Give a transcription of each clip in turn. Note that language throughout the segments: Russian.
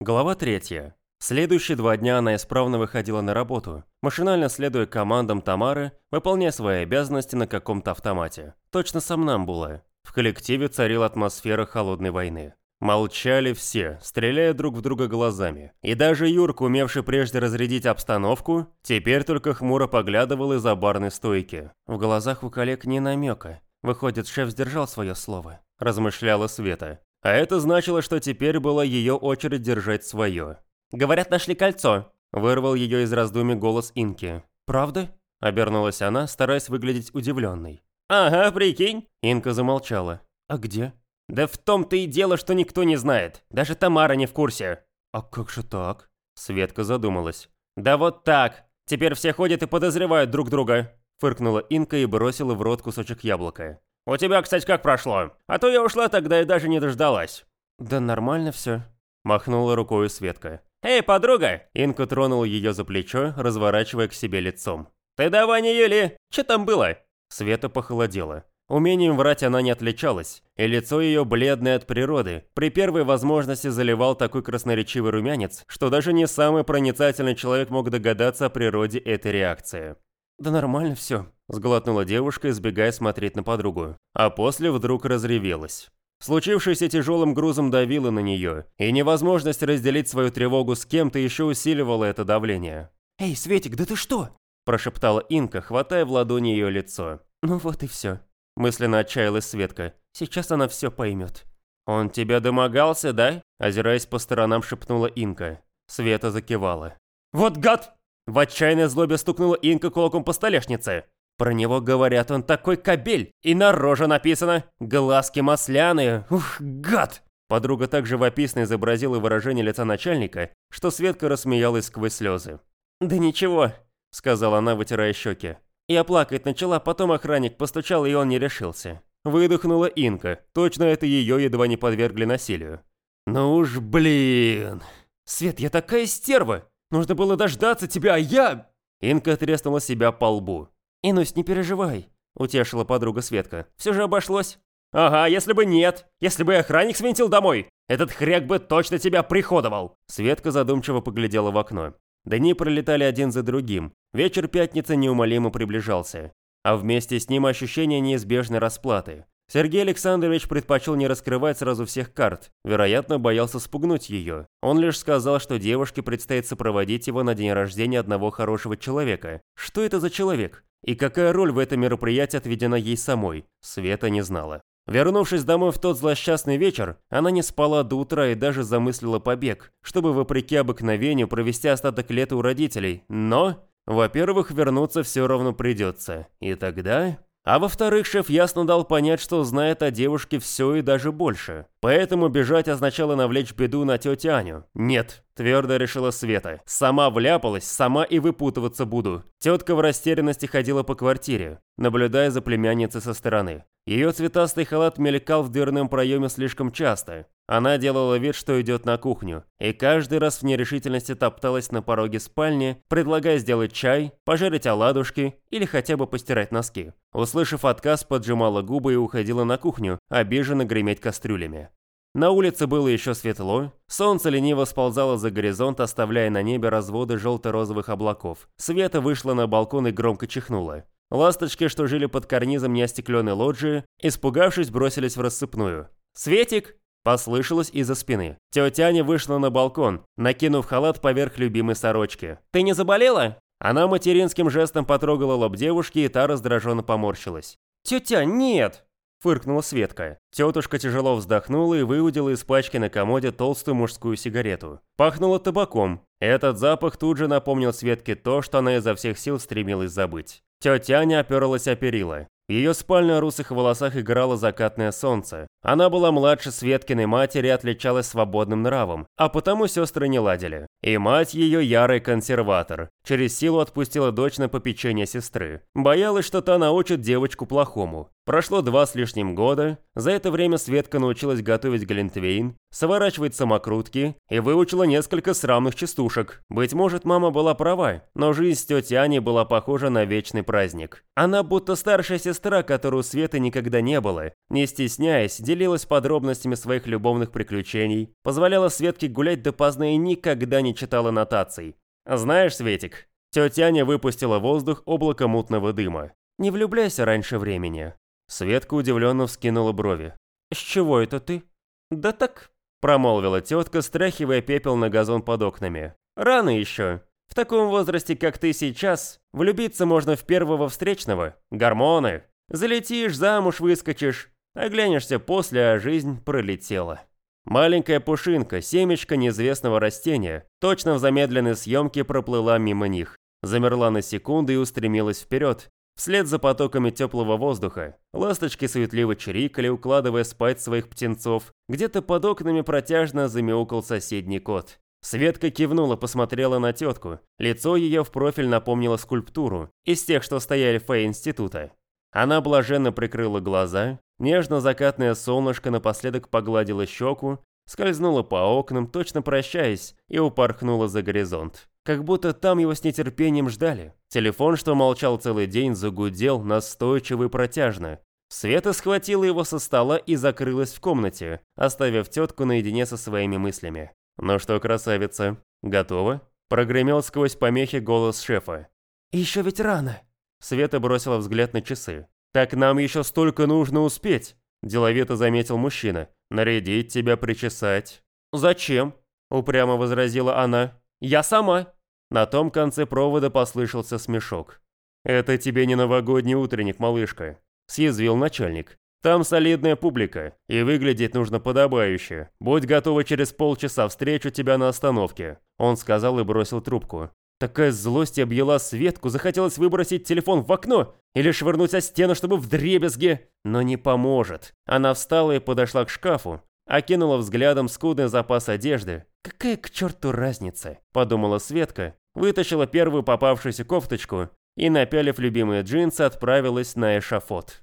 Глава третья. Следующие два дня она исправно выходила на работу, машинально следуя командам Тамары, выполняя свои обязанности на каком-то автомате. Точно сомнамбула. В коллективе царила атмосфера холодной войны. Молчали все, стреляя друг в друга глазами. И даже Юрка, умевший прежде разрядить обстановку, теперь только хмуро поглядывал из-за барной стойки. В глазах у коллег не намека. Выходит, шеф сдержал свое слово, размышляла Света. А это значило, что теперь была ее очередь держать свое. «Говорят, нашли кольцо», – вырвал ее из раздумий голос Инки. «Правда?» – обернулась она, стараясь выглядеть удивленной. «Ага, прикинь!» – Инка замолчала. «А где?» «Да в том-то и дело, что никто не знает. Даже Тамара не в курсе». «А как же так?» Светка задумалась. «Да вот так. Теперь все ходят и подозревают друг друга», – фыркнула Инка и бросила в рот кусочек яблока. «У тебя, кстати, как прошло? А то я ушла тогда и даже не дождалась». «Да нормально все», – махнула рукой Светка. «Эй, подруга!» Инка тронула ее за плечо, разворачивая к себе лицом. «Ты давай не Юли! Что там было?» Света похолодела. Умением врать она не отличалась, и лицо ее бледное от природы. При первой возможности заливал такой красноречивый румянец, что даже не самый проницательный человек мог догадаться о природе этой реакции. «Да нормально все», – сглотнула девушка, избегая смотреть на подругу. А после вдруг разревелась. Случившееся тяжелым грузом давило на нее, и невозможность разделить свою тревогу с кем-то еще усиливала это давление. «Эй, Светик, да ты что?» – прошептала Инка, хватая в ладони ее лицо. «Ну вот и все», – мысленно отчаялась Светка. «Сейчас она все поймет». «Он тебя домогался, да?» – озираясь по сторонам, шепнула Инка. Света закивала. «Вот гад!» В отчаянной злобе стукнула Инка кулаком по столешнице. Про него говорят, он такой кобель, и на роже написано «Глазки масляные, ух, гад!» Подруга так живописно изобразила выражение лица начальника, что Светка рассмеялась сквозь слезы. «Да ничего», — сказала она, вытирая щеки. Я плакать начала, потом охранник постучал, и он не решился. Выдохнула Инка, точно это ее едва не подвергли насилию. «Ну уж блин!» «Свет, я такая стерва! Нужно было дождаться тебя, а я...» Инка треснула себя по лбу. «Инусь, не переживай», – утешила подруга Светка. «Все же обошлось». «Ага, если бы нет. Если бы охранник свинтил домой, этот хряк бы точно тебя приходовал». Светка задумчиво поглядела в окно. Дни пролетали один за другим. Вечер пятницы неумолимо приближался. А вместе с ним ощущение неизбежной расплаты. Сергей Александрович предпочел не раскрывать сразу всех карт, вероятно, боялся спугнуть ее. Он лишь сказал, что девушке предстоит сопроводить его на день рождения одного хорошего человека. Что это за человек? И какая роль в этом мероприятии отведена ей самой? Света не знала. Вернувшись домой в тот злосчастный вечер, она не спала до утра и даже замыслила побег, чтобы, вопреки обыкновению, провести остаток лета у родителей. Но, во-первых, вернуться все равно придется. И тогда... А во-вторых, шеф ясно дал понять, что знает о девушке все и даже больше. Поэтому бежать означало навлечь беду на тетю Аню. Нет, твердо решила Света. Сама вляпалась, сама и выпутываться буду. Тетка в растерянности ходила по квартире, наблюдая за племянницей со стороны. Ее цветастый халат мелькал в дверном проеме слишком часто. Она делала вид, что идет на кухню, и каждый раз в нерешительности топталась на пороге спальни, предлагая сделать чай, пожарить оладушки или хотя бы постирать носки. Услышав отказ, поджимала губы и уходила на кухню, обиженно греметь кастрюлями. На улице было еще светло, солнце лениво сползало за горизонт, оставляя на небе разводы желто-розовых облаков. Света вышла на балкон и громко чихнула. Ласточки, что жили под карнизом неостекленной лоджии, испугавшись, бросились в рассыпную. «Светик!» Послышалось из-за спины. Тетя Аня вышла на балкон, накинув халат поверх любимой сорочки. «Ты не заболела?» Она материнским жестом потрогала лоб девушки, и та раздраженно поморщилась. «Тетя, нет!» – фыркнула Светка. Тетушка тяжело вздохнула и выудила из пачки на комоде толстую мужскую сигарету. Пахнуло табаком. Этот запах тут же напомнил Светке то, что она изо всех сил стремилась забыть. Тетя Аня оперлась о перила. В ее спальне о русых волосах играло закатное солнце. Она была младше Светкиной матери и отличалась свободным нравом, а потому сестры не ладили. И мать ее ярый консерватор. Через силу отпустила дочь на попечение сестры. Боялась, что та научит девочку плохому. Прошло два с лишним года, за это время Светка научилась готовить глинтвейн, сворачивать самокрутки и выучила несколько срамных частушек. Быть может, мама была права, но жизнь с тетей Аней была похожа на вечный праздник. Она будто старшая сестра, которую Светы никогда не было, не стесняясь, делилась подробностями своих любовных приключений, позволяла Светке гулять допоздна и никогда не читала нотаций. «Знаешь, Светик, тетя Аня выпустила воздух облако мутного дыма. Не влюбляйся раньше времени. Светка удивленно вскинула брови. «С чего это ты?» «Да так», – промолвила тетка, стряхивая пепел на газон под окнами. «Рано еще. В таком возрасте, как ты сейчас, влюбиться можно в первого встречного. Гормоны. Залетишь, замуж выскочишь, оглянешься после, а жизнь пролетела». Маленькая пушинка, семечко неизвестного растения, точно в замедленной съемке проплыла мимо них, замерла на секунду и устремилась вперед, Вслед за потоками теплого воздуха ласточки суетливо чирикали, укладывая спать своих птенцов. Где-то под окнами протяжно замяукал соседний кот. Светка кивнула, посмотрела на тетку. Лицо ее в профиль напомнило скульптуру из тех, что стояли в фэй-института. Она блаженно прикрыла глаза, нежно-закатное солнышко напоследок погладило щеку, скользнула по окнам, точно прощаясь, и упорхнула за горизонт. Как будто там его с нетерпением ждали. Телефон, что молчал целый день, загудел настойчиво и протяжно. Света схватила его со стола и закрылась в комнате, оставив тетку наедине со своими мыслями. «Ну что, красавица, готова?» Прогремел сквозь помехи голос шефа. «Еще ведь рано!» Света бросила взгляд на часы. «Так нам еще столько нужно успеть!» Деловито заметил мужчина. «Нарядить тебя, причесать». «Зачем?» Упрямо возразила она. «Я сама». На том конце провода послышался смешок. «Это тебе не новогодний утренник, малышка», – съязвил начальник. «Там солидная публика, и выглядеть нужно подобающе. Будь готова через полчаса, встречу тебя на остановке», – он сказал и бросил трубку. Такая злость объела Светку, захотелось выбросить телефон в окно или швырнуть о стену, чтобы вдребезги. Но не поможет. Она встала и подошла к шкафу, окинула взглядом скудный запас одежды, «Какая к черту разница?» – подумала Светка, вытащила первую попавшуюся кофточку и, напялив любимые джинсы, отправилась на эшафот.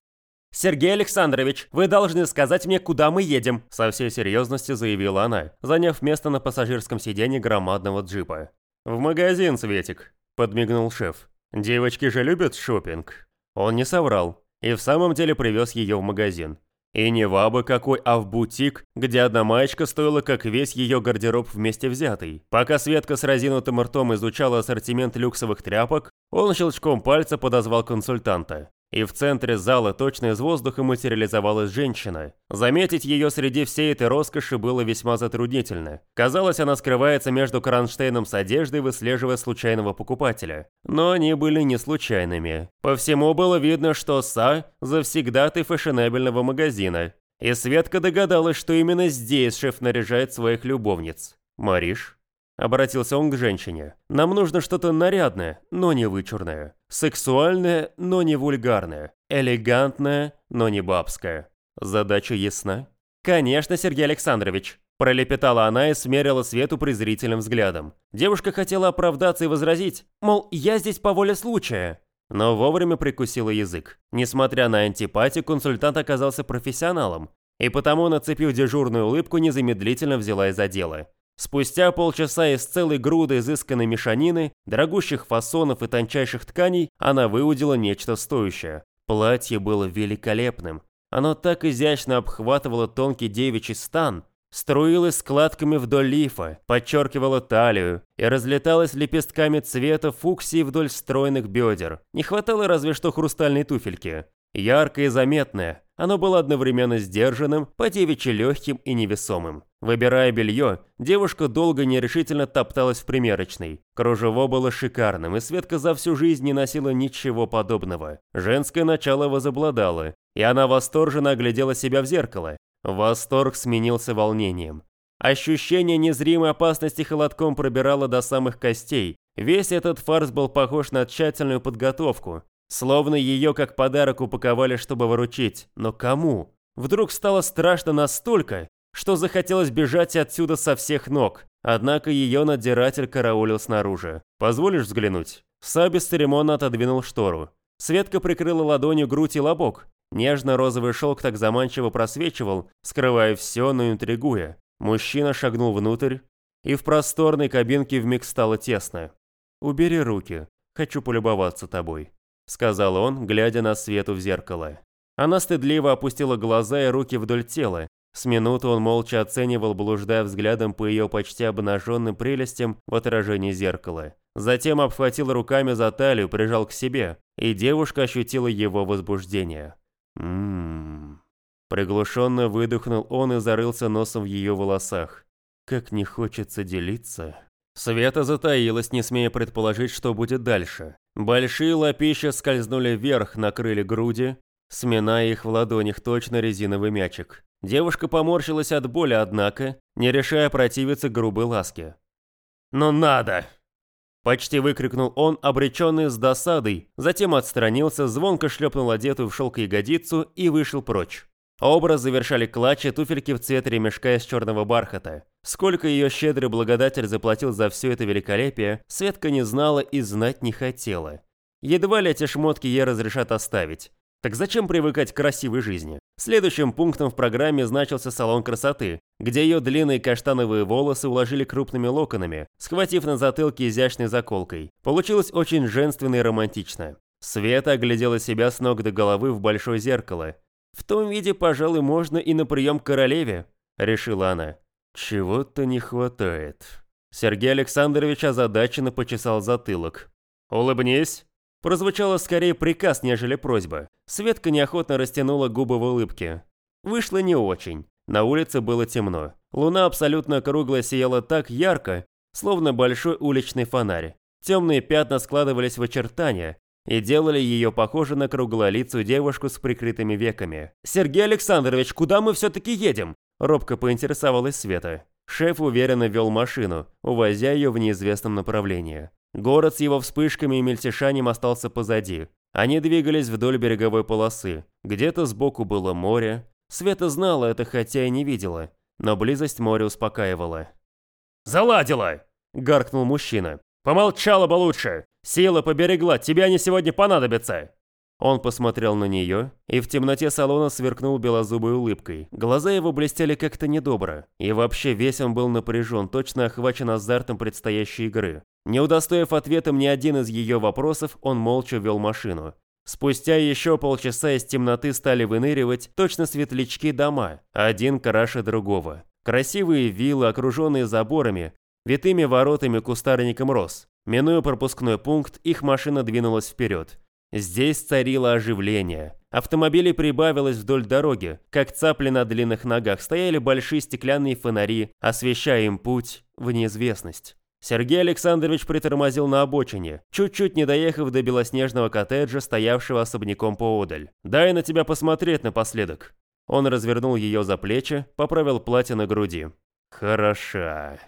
«Сергей Александрович, вы должны сказать мне, куда мы едем», – со всей серьезностью заявила она, заняв место на пассажирском сиденье громадного джипа. «В магазин, Светик», – подмигнул шеф. «Девочки же любят шопинг. Он не соврал и в самом деле привез ее в магазин. И не в абы какой, а в бутик, где одна маечка стоила как весь ее гардероб вместе взятый. Пока Светка с разинутым ртом изучала ассортимент люксовых тряпок, он щелчком пальца подозвал консультанта и в центре зала точно из воздуха материализовалась женщина. Заметить ее среди всей этой роскоши было весьма затруднительно. Казалось, она скрывается между кронштейном с одеждой, выслеживая случайного покупателя. Но они были не случайными. По всему было видно, что Са – завсегдатый фешенебельного магазина. И Светка догадалась, что именно здесь шеф наряжает своих любовниц. «Мариш?» Обратился он к женщине. «Нам нужно что-то нарядное, но не вычурное. Сексуальное, но не вульгарное. Элегантное, но не бабское. Задача ясна?» «Конечно, Сергей Александрович», – пролепетала она и смерила Свету презрительным взглядом. Девушка хотела оправдаться и возразить, мол, я здесь по воле случая. Но вовремя прикусила язык. Несмотря на антипатию, консультант оказался профессионалом, и потому, нацепив дежурную улыбку, незамедлительно взялась за дело. Спустя полчаса из целой груды изысканной мешанины, дорогущих фасонов и тончайших тканей, она выудила нечто стоящее. Платье было великолепным. Оно так изящно обхватывало тонкий девичий стан, струилось складками вдоль лифа, подчеркивало талию и разлеталось лепестками цвета фуксии вдоль стройных бедер. Не хватало разве что хрустальной туфельки. Яркое и заметное, оно было одновременно сдержанным, по-девичьи легким и невесомым. Выбирая белье, девушка долго нерешительно топталась в примерочной. Кружево было шикарным, и Светка за всю жизнь не носила ничего подобного. Женское начало возобладало, и она восторженно оглядела себя в зеркало. Восторг сменился волнением. Ощущение незримой опасности холодком пробирало до самых костей. Весь этот фарс был похож на тщательную подготовку. Словно ее как подарок упаковали, чтобы выручить. Но кому? Вдруг стало страшно настолько, что захотелось бежать отсюда со всех ног. Однако ее надзиратель караулил снаружи. «Позволишь взглянуть?» Са бесцеремонно отодвинул штору. Светка прикрыла ладонью грудь и лобок. Нежно-розовый шелк так заманчиво просвечивал, скрывая все, но интригуя. Мужчина шагнул внутрь, и в просторной кабинке вмиг стало тесно. «Убери руки, хочу полюбоваться тобой», — сказал он, глядя на свету в зеркало. Она стыдливо опустила глаза и руки вдоль тела. С минуты он молча оценивал, блуждая взглядом по ее почти обнаженным прелестям в отражении зеркала. Затем обхватил руками за талию, прижал к себе, и девушка ощутила его возбуждение. «Ммм...» Приглушенно выдохнул он и зарылся носом в ее волосах. Как не хочется делиться. Света затаилась, не смея предположить, что будет дальше. Большие лапища скользнули вверх, накрыли груди, сминая их в ладонях точно резиновый мячик. Девушка поморщилась от боли, однако, не решая противиться грубой ласке. «Но надо!» Почти выкрикнул он, обреченный с досадой, затем отстранился, звонко шлепнул одетую в шелк ягодицу и вышел прочь. Образ завершали клатчи туфельки в цвет ремешка из черного бархата. Сколько ее щедрый благодатель заплатил за все это великолепие, Светка не знала и знать не хотела. Едва ли эти шмотки ей разрешат оставить. Так зачем привыкать к красивой жизни? Следующим пунктом в программе значился салон красоты, где ее длинные каштановые волосы уложили крупными локонами, схватив на затылке изящной заколкой. Получилось очень женственно и романтично. Света оглядела себя с ног до головы в большое зеркало. «В том виде, пожалуй, можно и на прием к королеве», – решила она. «Чего-то не хватает». Сергей Александрович озадаченно почесал затылок. «Улыбнись», Прозвучало скорее приказ, нежели просьба. Светка неохотно растянула губы в улыбке. Вышло не очень. На улице было темно. Луна абсолютно круглая сияла так ярко, словно большой уличный фонарь. Темные пятна складывались в очертания и делали ее похожей на круглолицую девушку с прикрытыми веками. «Сергей Александрович, куда мы все-таки едем?» Робко поинтересовалась Света. Шеф уверенно вел машину, увозя ее в неизвестном направлении. Город с его вспышками и мельтешанием остался позади. Они двигались вдоль береговой полосы. Где-то сбоку было море. Света знала это, хотя и не видела, но близость моря успокаивала. «Заладила!» – гаркнул мужчина. «Помолчала бы лучше! Сила поберегла, тебе они сегодня понадобятся!» Он посмотрел на нее, и в темноте салона сверкнул белозубой улыбкой. Глаза его блестели как-то недобро, и вообще весь он был напряжен, точно охвачен азартом предстоящей игры. Не удостоив ответом ни один из ее вопросов, он молча вел машину. Спустя еще полчаса из темноты стали выныривать точно светлячки дома, один краше другого. Красивые виллы, окруженные заборами, витыми воротами кустарником рос. Минуя пропускной пункт, их машина двинулась вперед. Здесь царило оживление. Автомобилей прибавилось вдоль дороги, как цапли на длинных ногах, стояли большие стеклянные фонари, освещая им путь в неизвестность. Сергей Александрович притормозил на обочине, чуть-чуть не доехав до белоснежного коттеджа, стоявшего особняком поодаль. «Дай на тебя посмотреть напоследок». Он развернул ее за плечи, поправил платье на груди. «Хороша».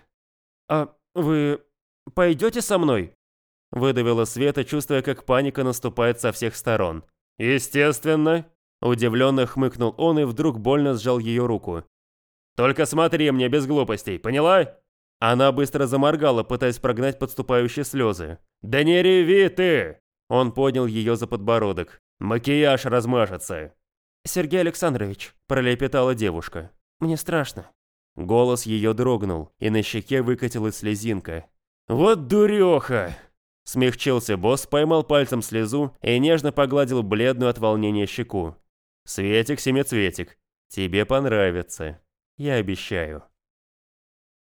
«А вы пойдете со мной?» Выдавила Света, чувствуя, как паника наступает со всех сторон. «Естественно!» Удивленно хмыкнул он и вдруг больно сжал ее руку. «Только смотри мне без глупостей, поняла?» Она быстро заморгала, пытаясь прогнать подступающие слезы. «Да не реви ты!» Он поднял ее за подбородок. «Макияж размажется!» «Сергей Александрович», – пролепетала девушка. «Мне страшно». Голос ее дрогнул, и на щеке выкатилась слезинка. «Вот дуреха!» Смягчился босс, поймал пальцем слезу и нежно погладил бледную от волнения щеку. «Светик-семицветик, тебе понравится. Я обещаю».